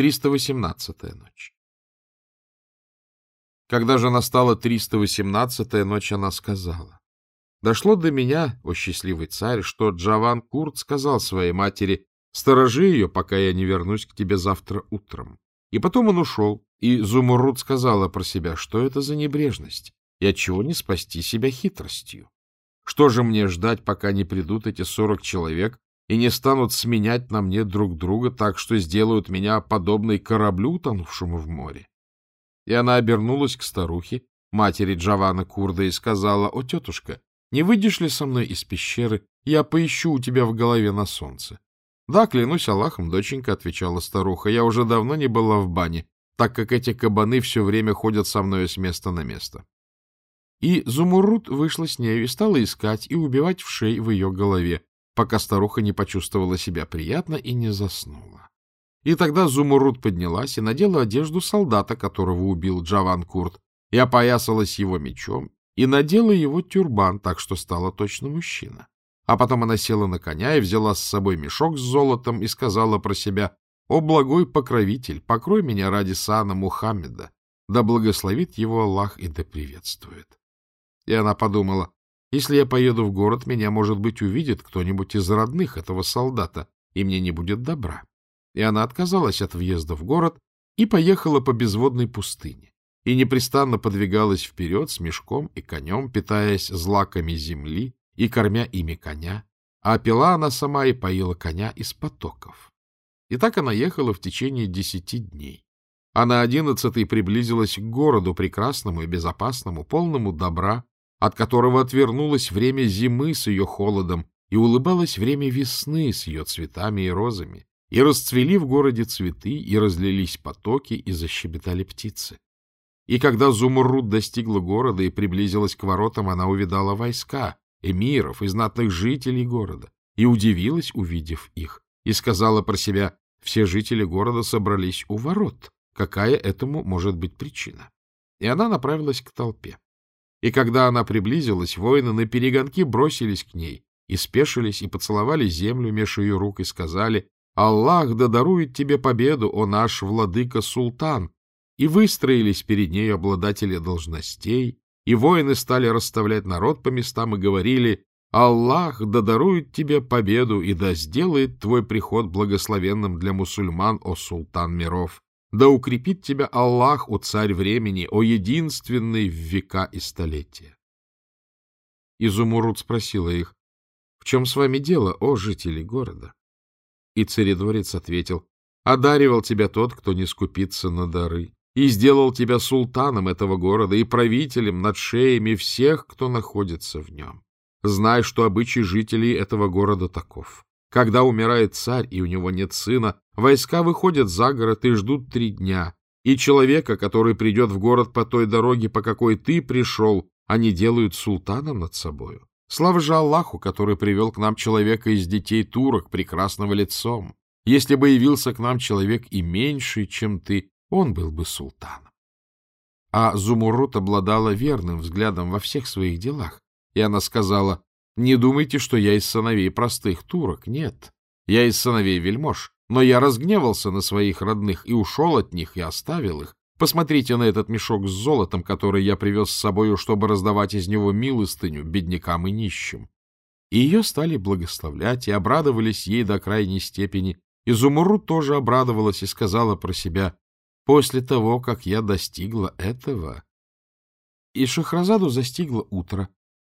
318-я ночь. Когда же настала 318-я ночь, она сказала, «Дошло до меня, о счастливый царь, что Джаван Курт сказал своей матери, сторожи ее, пока я не вернусь к тебе завтра утром». И потом он ушел, и Зумурут сказала про себя, что это за небрежность, и отчего не спасти себя хитростью. Что же мне ждать, пока не придут эти сорок человек и не станут сменять на мне друг друга так, что сделают меня подобной кораблю, утонувшему в море? И она обернулась к старухе, матери Джавана Курда, и сказала, «О, тетушка, не выйдешь ли со мной из пещеры? Я поищу у тебя в голове на солнце». «Да, клянусь Аллахом, доченька», — отвечала старуха, — «я уже давно не была в бане, так как эти кабаны все время ходят со мной с места на место». И Зумурут вышла с нею и стала искать и убивать вшей в ее голове, пока старуха не почувствовала себя приятно и не заснула. И тогда Зумурут поднялась и надела одежду солдата, которого убил Джаван Курт, и опоясалась его мечом, и надела его тюрбан, так что стала точно мужчина. А потом она села на коня и взяла с собой мешок с золотом и сказала про себя, «О, благой покровитель, покрой меня ради сана Мухаммеда, да благословит его Аллах и да приветствует». И она подумала, если я поеду в город, меня, может быть, увидит кто-нибудь из родных этого солдата, и мне не будет добра. И она отказалась от въезда в город и поехала по безводной пустыне, и непрестанно подвигалась вперед с мешком и конем, питаясь злаками земли и кормя ими коня, а пила она сама и поила коня из потоков. И так она ехала в течение десяти дней. А на одиннадцатый приблизилась к городу прекрасному и безопасному, полному добра, от которого отвернулось время зимы с ее холодом и улыбалось время весны с ее цветами и розами, и расцвели в городе цветы, и разлились потоки, и защебетали птицы. И когда Зумруд достигла города и приблизилась к воротам, она увидала войска, эмиров и знатных жителей города, и удивилась, увидев их, и сказала про себя, все жители города собрались у ворот, какая этому может быть причина. И она направилась к толпе. И когда она приблизилась, воины на перегонки бросились к ней, и спешились, и поцеловали землю меж ее рук, и сказали, «Аллах да дарует тебе победу, о наш владыка-султан!» И выстроились перед ней обладатели должностей, и воины стали расставлять народ по местам и говорили, «Аллах да дарует тебе победу и да сделает твой приход благословенным для мусульман, о султан миров!» Да укрепит тебя Аллах, о царь времени, о единственный в века и столетия. Изумруд спросила их, в чем с вами дело, о жители города? И царедворец ответил, одаривал тебя тот, кто не скупится на дары, и сделал тебя султаном этого города и правителем над шеями всех, кто находится в нем. Знай, что обычай жителей этого города таков. Когда умирает царь, и у него нет сына, войска выходят за город и ждут три дня. И человека, который придет в город по той дороге, по какой ты пришел, они делают султаном над собою. Слава же Аллаху, который привел к нам человека из детей турок, прекрасного лицом. Если бы явился к нам человек и меньший, чем ты, он был бы султаном. А Зумурут обладала верным взглядом во всех своих делах, и она сказала, не думайте, что я из сыновей простых турок. Нет, я из сыновей вельмож. Но я разгневался на своих родных и ушел от них и оставил их. Посмотрите на этот мешок с золотом, который я привез с собою, чтобы раздавать из него милостыню беднякам и нищим. И ее стали благословлять и обрадовались ей до крайней степени. Изумру тоже обрадовалась и сказала про себя, «После того, как я достигла этого...» И Шахразаду застигло утро,